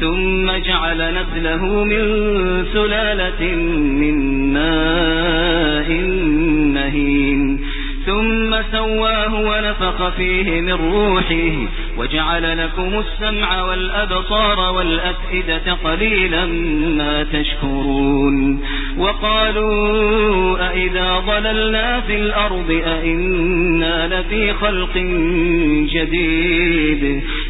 ثم جعل نسله من سلالة من ماء مهين. ثم سواه ونفخ فيه من روحه وجعل لكم السمع والأبصار والأفئدة قليلا ما تشكرون. وقالوا أئذا ضللنا في الأرض أئنا لفي خلق جديد.